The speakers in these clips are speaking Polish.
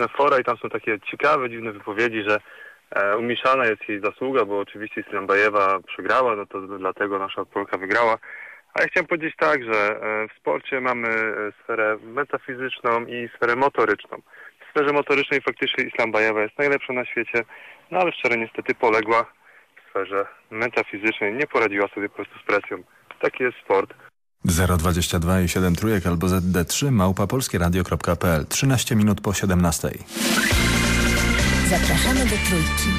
na fora i tam są takie ciekawe, dziwne wypowiedzi, że e, umieszana jest jej zasługa, bo oczywiście Islambajewa przegrała, no to dlatego nasza Polka wygrała. A ja chciałem powiedzieć tak, że e, w sporcie mamy e, sferę metafizyczną i sferę motoryczną. W sferze motorycznej faktycznie Islambajewa jest najlepsza na świecie, no ale szczerze niestety poległa w sferze metafizycznej, nie poradziła sobie po prostu z presją. Taki jest sport. 022 i 7 trójek albo ZD3 małpa polskieradio.pl 13 minut po 17. Zapraszamy do Trójki.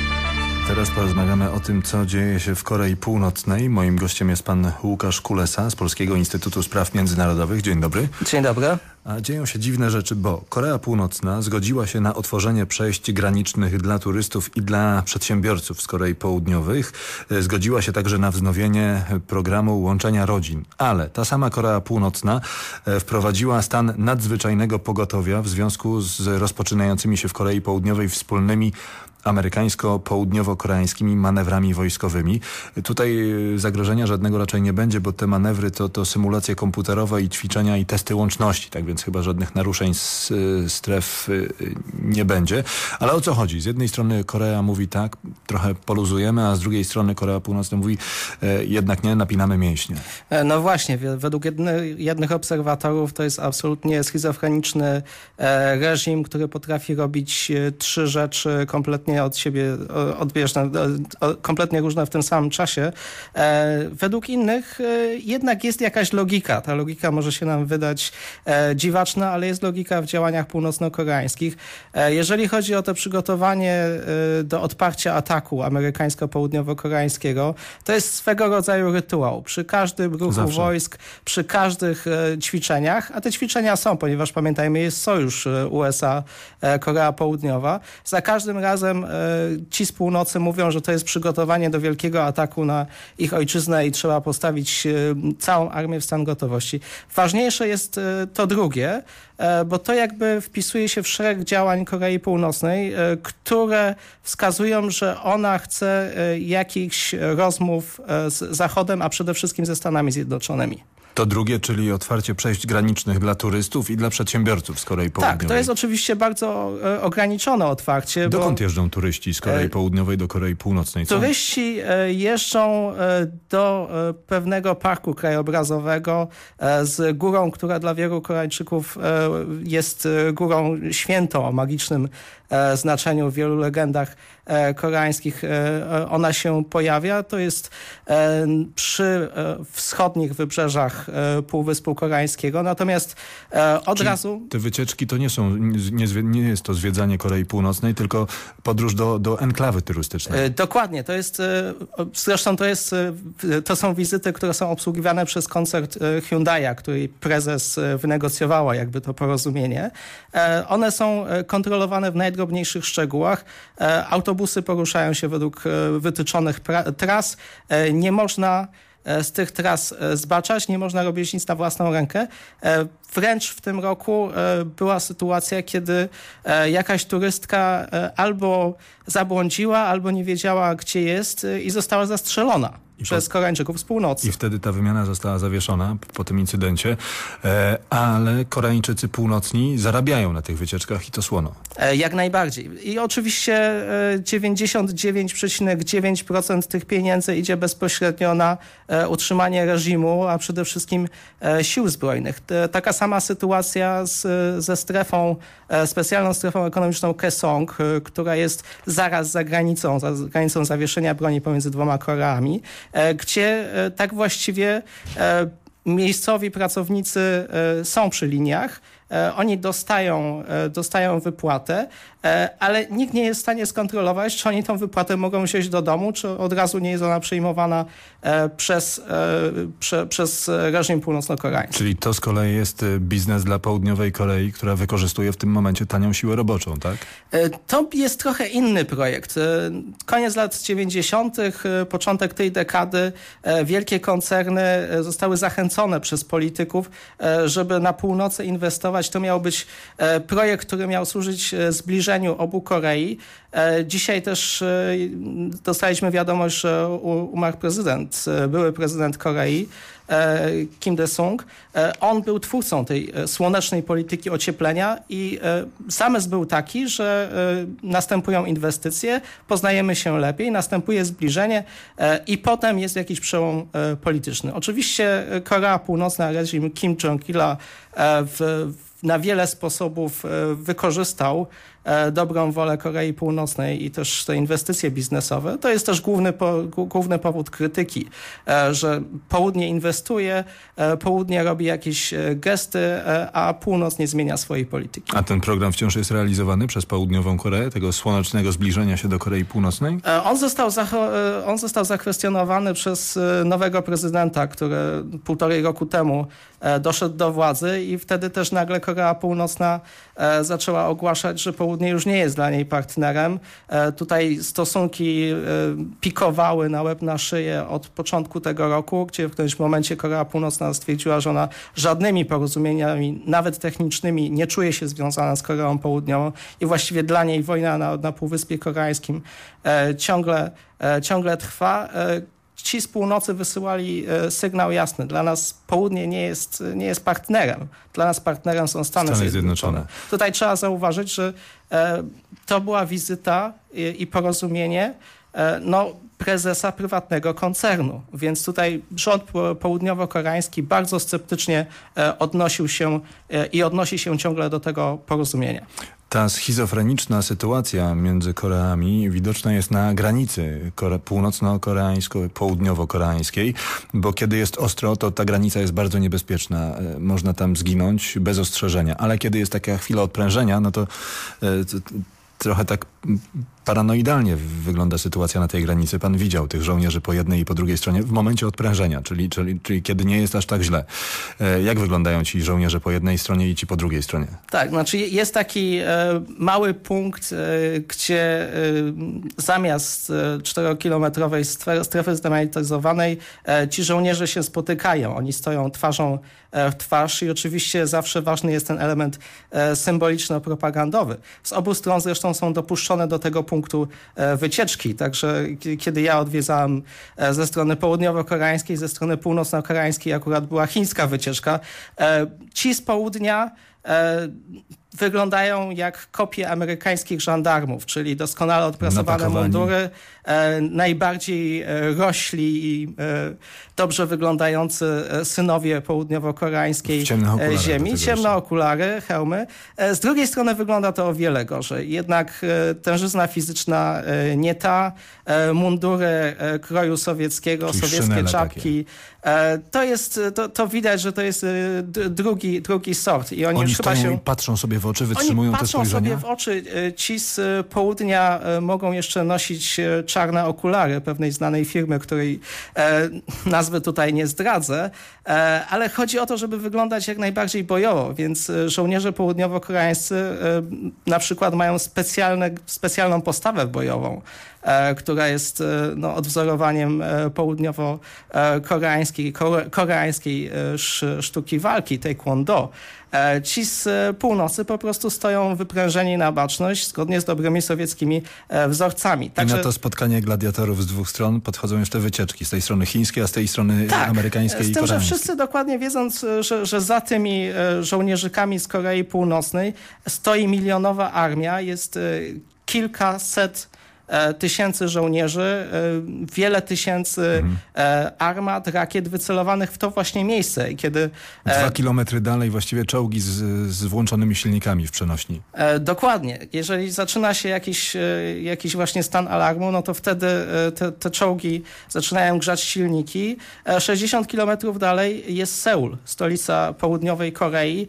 Teraz porozmawiamy o tym, co dzieje się w Korei Północnej. Moim gościem jest pan Łukasz Kulesa z Polskiego Instytutu Spraw Międzynarodowych. Dzień dobry. Dzień dobry. A dzieją się dziwne rzeczy, bo Korea Północna zgodziła się na otworzenie przejść granicznych dla turystów i dla przedsiębiorców z Korei Południowych. E, zgodziła się także na wznowienie programu łączenia rodzin. Ale ta sama Korea Północna e, wprowadziła stan nadzwyczajnego pogotowia w związku z rozpoczynającymi się w Korei Południowej wspólnymi amerykańsko-południowo-koreańskimi manewrami wojskowymi. Tutaj e, zagrożenia żadnego raczej nie będzie, bo te manewry to, to symulacje komputerowe i ćwiczenia i testy łączności, tak więc chyba żadnych naruszeń z, e, stref e, nie będzie. Ale o co chodzi? Z jednej strony Korea mówi tak, trochę poluzujemy, a z drugiej strony Korea Północna mówi jednak nie, napinamy mięśnie. No właśnie, według jednych obserwatorów to jest absolutnie schizofreniczny reżim, który potrafi robić trzy rzeczy kompletnie od siebie odbieżne, kompletnie różne w tym samym czasie. E, według innych e, jednak jest jakaś logika. Ta logika może się nam wydać e, dziwaczna, ale jest logika w działaniach północno-koreańskich. Jeżeli chodzi o to przygotowanie do odparcia ataku amerykańsko-południowo-koreańskiego, to jest swego rodzaju rytuał. Przy każdym ruchu Zawsze. wojsk, przy każdych ćwiczeniach, a te ćwiczenia są, ponieważ pamiętajmy, jest sojusz USA-Korea Południowa. Za każdym razem E, ci z północy mówią, że to jest przygotowanie do wielkiego ataku na ich ojczyznę i trzeba postawić e, całą armię w stan gotowości. Ważniejsze jest e, to drugie, bo to jakby wpisuje się w szereg działań Korei Północnej, które wskazują, że ona chce jakichś rozmów z Zachodem, a przede wszystkim ze Stanami Zjednoczonymi. To drugie, czyli otwarcie przejść granicznych dla turystów i dla przedsiębiorców z Korei Południowej. Tak, to jest oczywiście bardzo e, ograniczone otwarcie. Dokąd bo... jeżdżą turyści z Korei e, Południowej do Korei Północnej? Co? Turyści e, jeżdżą do pewnego parku krajobrazowego z górą, która dla wielu Koreańczyków jest górą świętą o magicznym znaczeniu w wielu legendach E, koreańskich e, ona się pojawia. To jest e, przy wschodnich wybrzeżach Półwyspu Koreańskiego. Natomiast od Czyli razu... Te wycieczki to nie są, nie, nie, jest to zwiedzanie Korei Północnej, tylko podróż do, do enklawy turystycznej. Dokładnie. To jest, zresztą to jest, to są wizyty, które są obsługiwane przez koncert Hyundai'a, której prezes wynegocjowała jakby to porozumienie. One są kontrolowane w najdrobniejszych szczegółach. Autobus autobusy poruszają się według e, wytyczonych tras. E, nie można e, z tych tras zbaczać, nie można robić nic na własną rękę. Wręcz w tym roku była sytuacja, kiedy jakaś turystka albo zabłądziła, albo nie wiedziała, gdzie jest i została zastrzelona. I przez po... Koreańczyków z północy. I wtedy ta wymiana została zawieszona po tym incydencie, e, ale Koreańczycy północni zarabiają na tych wycieczkach i to słono. E, jak najbardziej. I oczywiście e, 99,9% tych pieniędzy idzie bezpośrednio na e, utrzymanie reżimu, a przede wszystkim e, sił zbrojnych. Taka sama sytuacja z, ze strefą, e, specjalną strefą ekonomiczną Kesong, która jest zaraz za granicą, za granicą zawieszenia broni pomiędzy dwoma Koreami. E, gdzie e, tak właściwie e, miejscowi pracownicy są przy liniach, oni dostają, dostają wypłatę, E, ale nikt nie jest w stanie skontrolować, czy oni tą wypłatę mogą wziąć do domu, czy od razu nie jest ona przejmowana e, przez, e, prze, przez reżim północno-koreański. Czyli to z kolei jest biznes dla południowej Korei, która wykorzystuje w tym momencie tanią siłę roboczą, tak? To jest trochę inny projekt. Koniec lat 90., początek tej dekady, wielkie koncerny zostały zachęcone przez polityków, żeby na północy inwestować To miał być projekt, który miał służyć zbliżeniu obu Korei. Dzisiaj też dostaliśmy wiadomość, że umarł prezydent, były prezydent Korei. E, Kim. E, on był twórcą tej e, słonecznej polityki ocieplenia i zamysł był taki, że następują inwestycje, poznajemy się lepiej, następuje zbliżenie i potem jest jakiś przełom polityczny. Oczywiście Korea Północna, reżim Kim Jong-ila w, na wiele sposobów wykorzystał. E, dobrą wolę Korei Północnej i też te inwestycje biznesowe. To jest też główny, po, główny powód krytyki, e, że południe inwestuje, e, południe robi jakieś gesty, a północ nie zmienia swojej polityki. A ten program wciąż jest realizowany przez południową Koreę, tego słonecznego zbliżenia się do Korei Północnej? On został, on został zakwestionowany przez nowego prezydenta, który półtorej roku temu doszedł do władzy i wtedy też nagle Korea Północna zaczęła ogłaszać, że południe już nie jest dla niej partnerem. E, tutaj stosunki e, pikowały na łeb na szyję od początku tego roku, gdzie w którymś momencie Korea Północna stwierdziła, że ona żadnymi porozumieniami, nawet technicznymi, nie czuje się związana z Koreą Południową i właściwie dla niej wojna na, na Półwyspie Koreańskim e, ciągle, ciągle trwa ci z północy wysyłali e, sygnał jasny. Dla nas południe nie jest, nie jest partnerem. Dla nas partnerem są Stany, Stany Zjednoczone. Zjednoczone. Tutaj trzeba zauważyć, że e, to była wizyta i, i porozumienie e, no, prezesa prywatnego koncernu. Więc tutaj rząd południowo-koreański bardzo sceptycznie odnosił się i odnosi się ciągle do tego porozumienia. Ta schizofreniczna sytuacja między Koreami widoczna jest na granicy północno-koreańsko-południowo-koreańskiej, bo kiedy jest ostro, to ta granica jest bardzo niebezpieczna. E, można tam zginąć bez ostrzeżenia, ale kiedy jest taka chwila odprężenia, no to, e, trochę tak paranoidalnie wygląda sytuacja na tej granicy. Pan widział tych żołnierzy po jednej i po drugiej stronie w momencie odprężenia, czyli, czyli, czyli kiedy nie jest aż tak źle. E, jak wyglądają ci żołnierze po jednej stronie i ci po drugiej stronie? Tak, znaczy jest taki e, mały punkt, e, gdzie zamiast 4-kilometrowej strefy, zdemilitaryzowanej ci żołnierze się spotykają. Oni stoją twarzą w twarz i oczywiście zawsze ważny jest ten element symboliczno-propagandowy. Z obu stron zresztą są dopuszczone do tego punktu punktu e, wycieczki. Także kiedy ja odwiedzałem e, ze strony południowo-koreańskiej, ze strony północno-koreańskiej akurat była chińska wycieczka, e, ci z południa wyglądają jak kopie amerykańskich żandarmów, czyli doskonale odprasowane Napakowani. mundury, e, najbardziej e, rośli i e, dobrze wyglądający e, synowie południowo-koreańskiej e, ziemi. Ciemne okulary, hełmy. E, z drugiej strony wygląda to o wiele gorzej. Jednak tężyzna fizyczna nie ta, mundury kroju sowieckiego, czyli sowieckie czapki. Takie. To jest, to, to widać, że to jest drugi, drugi sort. I oni, oni chyba się... patrzą sobie w oczy, wytrzymują Oni te spojrzenia? sobie w oczy. E, ci z e, południa e, mogą jeszcze nosić czarne okulary pewnej znanej firmy, której nazwy tutaj nie zdradzę, ale chodzi o to, żeby wyglądać jak najbardziej bojowo, więc żołnierze południowo-koreańscy na przykład mają specjalne, specjalną postawę bojową. E, która jest e, no, odwzorowaniem e, południowo-koreańskiej koreańskiej sztuki walki, taekwondo. Ci z północy po prostu stoją wyprężeni na baczność zgodnie z dobrymi sowieckimi wzorcami. Także... I na to spotkanie gladiatorów z dwóch stron podchodzą jeszcze wycieczki. Z tej strony chińskiej, a z tej strony tak, amerykańskiej z tym, i że wszyscy dokładnie wiedząc, że, że za tymi żołnierzykami z Korei Północnej stoi milionowa armia, jest kilkaset tysięcy żołnierzy, e, wiele tysięcy mhm. E, armat, rakiet wycelowanych w to właśnie miejsce. Kiedy, Dwa kilometry dalej właściwie czołgi z, z włączonymi silnikami w przenośni. Dokładnie. Jeżeli zaczyna się jakiś, jakiś właśnie stan alarmu, no to wtedy te, te czołgi zaczynają grzać silniki. 60 kilometrów dalej jest Seul, stolica południowej Korei.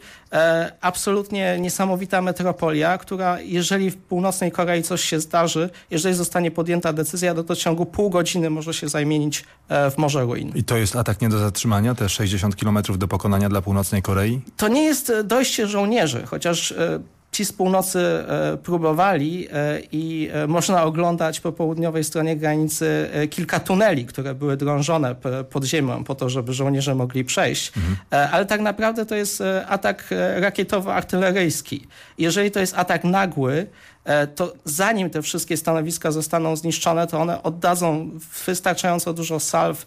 Absolutnie niesamowita metropolia, która jeżeli w północnej Korei coś się zdarzy, jeżeli zostanie podjęta decyzja, to, to w ciągu pół godziny może się zamienić e, w Morze Ruin. I to jest atak nie do zatrzymania, te 60 kilometrów do pokonania dla północnej Korei? To nie jest e, dojście żołnierzy, chociaż e, ci z północy próbowali i można oglądać po południowej stronie granicy kilka tuneli, które były drążone pod ziemią po to, żeby żołnierze mogli przejść. Mhm. Ale tak naprawdę to jest atak rakietowo-artyleryjski. Jeżeli to jest atak nagły, E, to zanim te wszystkie stanowiska zostaną zniszczone, to one oddadzą wystarczająco dużo salw, e,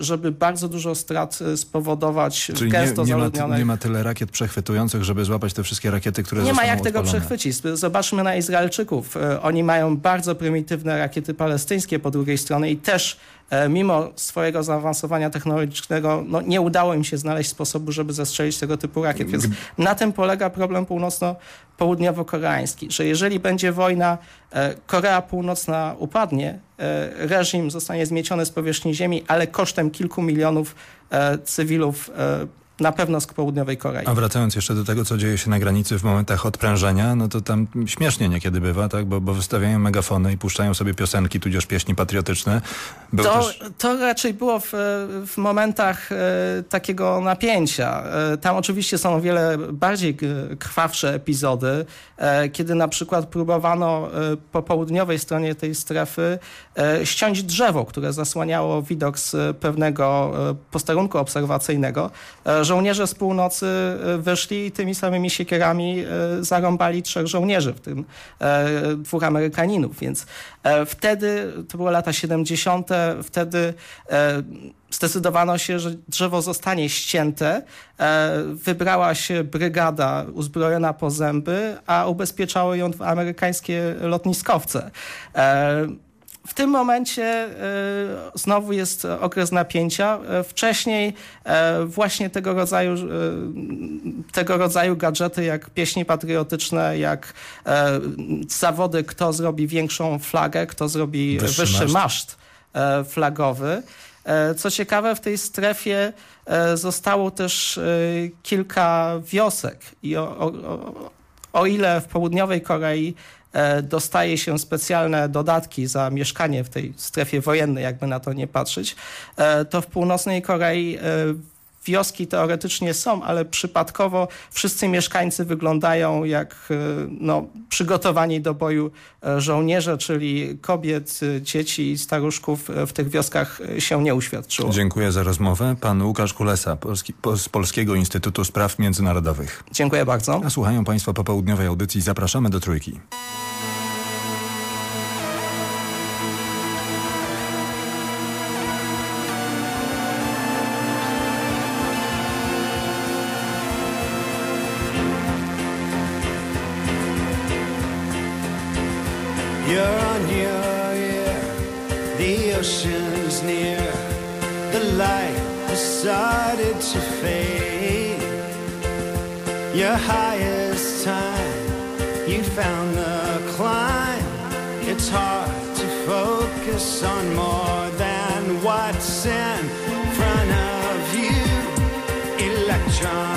żeby bardzo dużo strat e, spowodować Czyli w gęsto nie, nie. Ma, nie ma tyle rakiet przechwytujących, żeby złapać te wszystkie rakiety, które Nie ma jak odpalone. tego przechwycić. Zobaczmy na Izraelczyków. Oni mają bardzo prymitywne rakiety palestyńskie po drugiej stronie i też mimo swojego zaawansowania technologicznego no, nie udało im się znaleźć sposobu, żeby zestrzelić tego typu rakiet. Więc na tym polega problem północno-południowo-koreański, że jeżeli będzie wojna, e, Korea Północna upadnie, e, reżim zostanie zmieciony z powierzchni ziemi, ale kosztem kilku milionów e, cywilów na pewno z południowej Korei. A wracając jeszcze do tego, co dzieje się na granicy w momentach odprężenia, no to tam śmiesznie niekiedy bywa, tak? Bo, bo wystawiają megafony i puszczają sobie piosenki, tudzież pieśni patriotyczne. to, też... to raczej było w, w momentach e, takiego napięcia. E, tam oczywiście są o wiele bardziej krwawsze epizody, e, kiedy na przykład próbowano e, po południowej stronie tej strefy e, ściąć drzewo, które zasłaniało widok z pewnego e, posterunku obserwacyjnego żołnierze z północy e, wyszli i tymi samymi siekierami e, zarąbali trzech żołnierzy, w tym e, dwóch Amerykaninów. Więc wtedy, to były lata 70., wtedy zdecydowano się, że drzewo zostanie ścięte. Wybrała się brygada uzbrojona po zęby, a ubezpieczały ją amerykańskie lotniskowce. W tym momencie e, znowu jest okres napięcia. E, wcześniej e, właśnie tego rodzaju, tego rodzaju gadżety jak pieśni patriotyczne, jak zawody, kto zrobi większą flagę, kto zrobi wyższy, wyższy maszt flagowy. Co ciekawe, w tej strefie zostało też kilka wiosek i o, o, o ile w południowej Korei E, dostaje się specjalne dodatki za mieszkanie w tej strefie wojennej, jakby na to nie patrzeć, e, to w północnej Korei e, wioski teoretycznie są, ale przypadkowo wszyscy mieszkańcy wyglądają jak no, przygotowani do boju żołnierze, czyli kobiet, dzieci i staruszków w tych wioskach się nie uświadczyło. Dziękuję za rozmowę. Pan Łukasz Kulesa Polski, z Polskiego Instytutu Spraw Międzynarodowych. Dziękuję bardzo. A słuchają Państwo popołudniowej audycji. Zapraszamy do Trójki. Started to fade. Your highest time, you found the climb. It's hard to focus on more than what's in front of you. Electron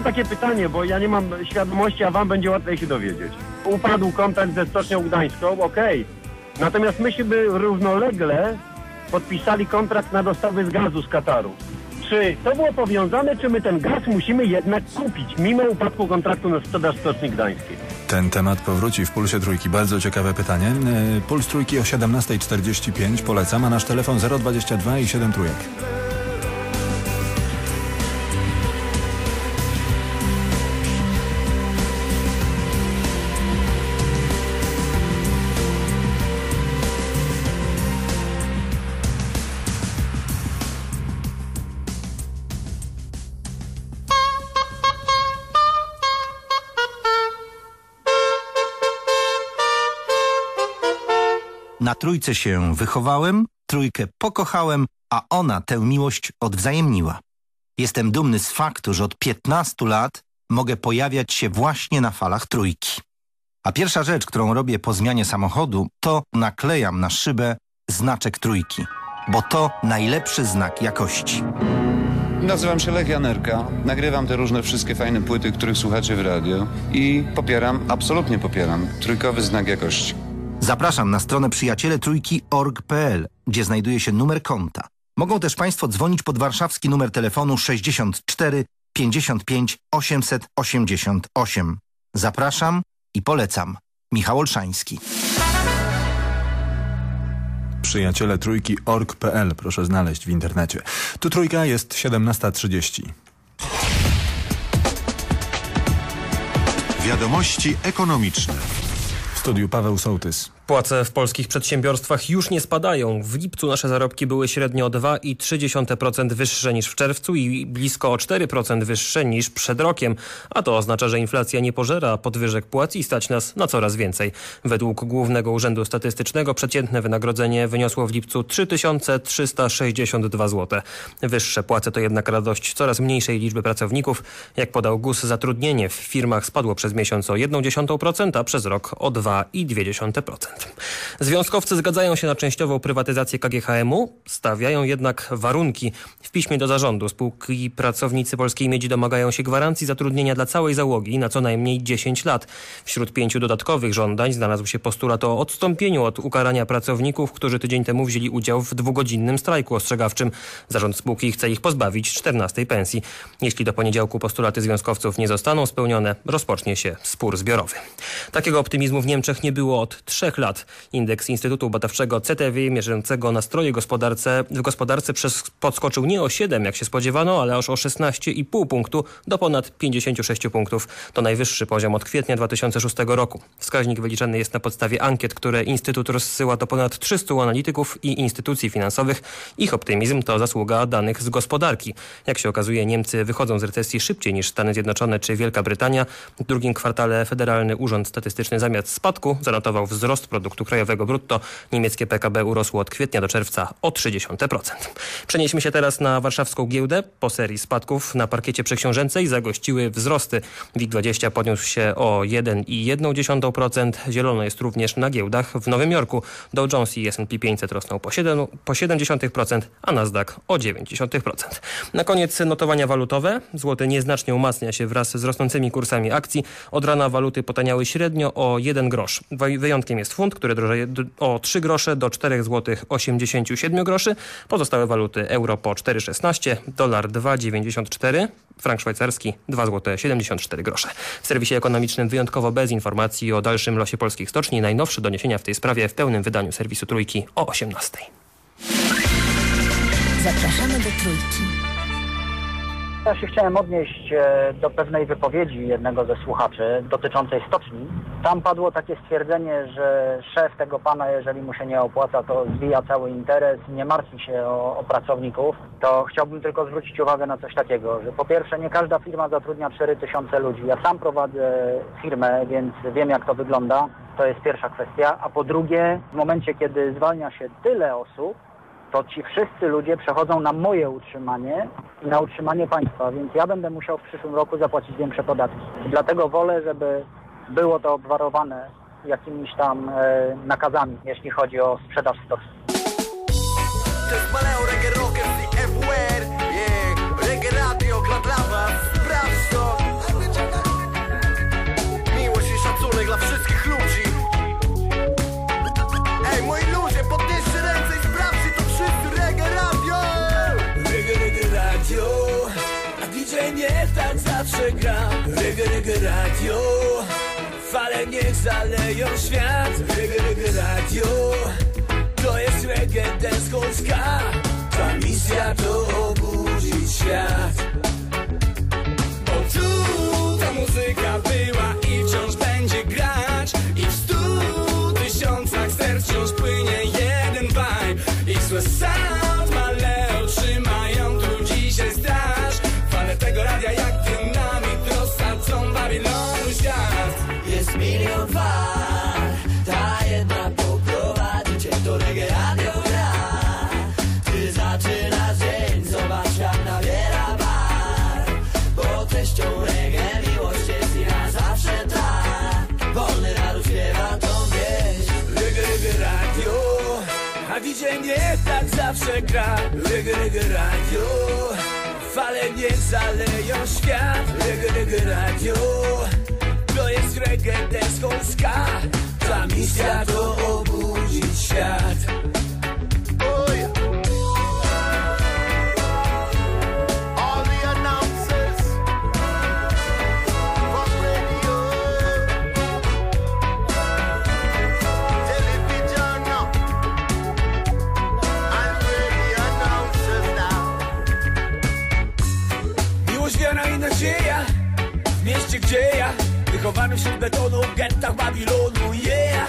mam takie pytanie, bo ja nie mam świadomości, a wam będzie łatwiej się dowiedzieć. Upadł kontakt ze Stocznią Gdańską, okej. Natomiast myśmy równolegle podpisali kontrakt na dostawy z gazu z Kataru. Czy to było powiązane, czy my ten gaz musimy jednak kupić, mimo upadku kontraktu na sprzedaż Stoczni Gdańskiej? Ten temat powróci w Pulsie Trójki. Bardzo ciekawe pytanie. E, Puls Trójki o 17.45 polecam, a nasz telefon 022 i 7 trójek. Trójce się wychowałem, trójkę pokochałem, a ona tę miłość odwzajemniła. Jestem dumny z faktu, że od 15 lat mogę pojawiać się właśnie na falach trójki. A pierwsza rzecz, którą robię po zmianie samochodu, to naklejam na szybę znaczek trójki, bo to najlepszy znak jakości. Nazywam się Lech Janerka, nagrywam te różne wszystkie fajne płyty, których słuchacie w radio i popieram, absolutnie popieram, trójkowy znak jakości. Zapraszam na stronę przyjaciele trójki.org.pl, gdzie znajduje się numer konta. Mogą też Państwo dzwonić pod warszawski numer telefonu 64 55 888. Zapraszam i polecam. Michał Olszański. Przyjaciele trójki org.pl proszę znaleźć w internecie. Tu trójka jest 17.30. Wiadomości ekonomiczne. W studiu Paweł Sołtys. Płace w polskich przedsiębiorstwach już nie spadają. W lipcu nasze zarobki były średnio o 2,3% wyższe niż w czerwcu i blisko o 4% wyższe niż przed rokiem. A to oznacza, że inflacja nie pożera podwyżek płac i stać nas na coraz więcej. Według Głównego Urzędu Statystycznego przeciętne wynagrodzenie wyniosło w lipcu 3362 zł. Wyższe płace to jednak radość coraz mniejszej liczby pracowników. Jak podał GUS, zatrudnienie w firmach spadło przez miesiąc o 0,1%, a przez rok o 2,2%. Związkowcy zgadzają się na częściową prywatyzację KGHM-u, stawiają jednak warunki. W piśmie do zarządu spółki pracownicy Polskiej Miedzi domagają się gwarancji zatrudnienia dla całej załogi na co najmniej 10 lat. Wśród pięciu dodatkowych żądań znalazł się postulat o odstąpieniu od ukarania pracowników, którzy tydzień temu wzięli udział w dwugodzinnym strajku ostrzegawczym. Zarząd spółki chce ich pozbawić 14 pensji. Jeśli do poniedziałku postulaty związkowców nie zostaną spełnione, rozpocznie się spór zbiorowy. Takiego optymizmu w Niemczech nie było od trzech lat. Indeks Instytutu Badawczego CTW mierzącego nastroje gospodarce, w gospodarce przez, podskoczył nie o 7, jak się spodziewano, ale aż o 16,5 punktu do ponad 56 punktów. To najwyższy poziom od kwietnia 2006 roku. Wskaźnik wyliczany jest na podstawie ankiet, które Instytut rozsyła do ponad 300 analityków i instytucji finansowych. Ich optymizm to zasługa danych z gospodarki. Jak się okazuje, Niemcy wychodzą z recesji szybciej niż Stany Zjednoczone czy Wielka Brytania. W drugim kwartale Federalny Urząd Statystyczny zamiast spadku zanotował wzrost produktu krajowego brutto. Niemieckie PKB urosło od kwietnia do czerwca o 0,3%. Przenieśmy się teraz na warszawską giełdę. Po serii spadków na parkiecie przeksiążęcej zagościły wzrosty. WIG20 podniósł się o 1,1%. Zielono jest również na giełdach w Nowym Jorku. Dow Jones i S&P 500 rosną po 7, po 0,7%, a Nasdaq o 0,9%. Na koniec notowania walutowe. Złoty nieznacznie umacnia się wraz z rosnącymi kursami akcji. Od rana waluty potaniały średnio o 1 grosz. Wyjątkiem jest funt, który drożeje o 3 grosze do 4 zł 87 groszy. Pozostałe waluty euro po 4,16, dolar 2,94, frank szwajcarski 2 zł 74 grosze. W serwisie ekonomicznym wyjątkowo bez informacji o dalszym losie polskich stoczni. Najnowsze doniesienia w tej sprawie w pełnym wydaniu serwisu Trójki o 18. Zapraszamy do Trójki. Ja się chciałem odnieść e, do pewnej wypowiedzi jednego ze słuchaczy dotyczącej stoczni. Tam padło takie stwierdzenie, że szef tego pana, jeżeli mu się nie opłaca, to zwija cały interes nie martwi się o, o pracowników. To chciałbym tylko zwrócić uwagę na coś takiego, że po pierwsze nie każda firma zatrudnia 4000 ludzi. Ja sam prowadzę firmę, więc wiem jak to wygląda. To jest pierwsza kwestia. A po drugie, w momencie kiedy zwalnia się tyle osób, to ci wszyscy ludzie przechodzą na moje utrzymanie i na utrzymanie państwa, więc ja będę musiał w przyszłym roku zapłacić większe podatki. Dlatego wolę, żeby było to obwarowane jakimiś tam e, nakazami, jeśli chodzi o sprzedaż stoczni. Radio Fale niech zaleją świat. Reggae, reggae radio To jest reggae Polska Ta misja to obudzić świat. Bo tu ta muzyka była i wciąż będzie grać. I w stu tysiącach serc wciąż płynie jeden vibe. Złe sound DJ niech tak zawsze gra. Reggae, reggae radio. Fale niech zaleją świat. Reggae, reggae radio. To jest reggae dance Polska. Ta misja to obudzić świat Miłość, wiara i nadzieja W mieście, gdzie ja Wychowany wśród betonu W gettach Babilonu, yeah.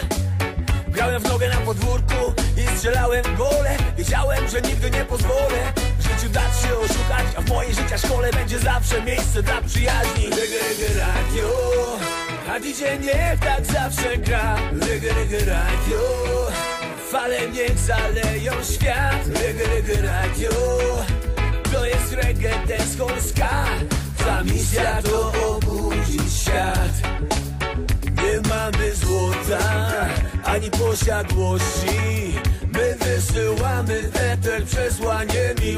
Grałem w nogę na podwórku I strzelałem gole. Wiedziałem, że nigdy nie pozwolę W życiu dać się oszukać A w mojej życia szkole będzie zawsze miejsce dla przyjaźni. Reggae radio. A DJ niech tak zawsze gra. Reggae radio. Fale niech zaleją świat. Reggae radio to jest reggae dance Polska Ta misja to obudzić świat. Nie mamy złota Ani posiadłości. My wysyłamy eter przesłanie miłości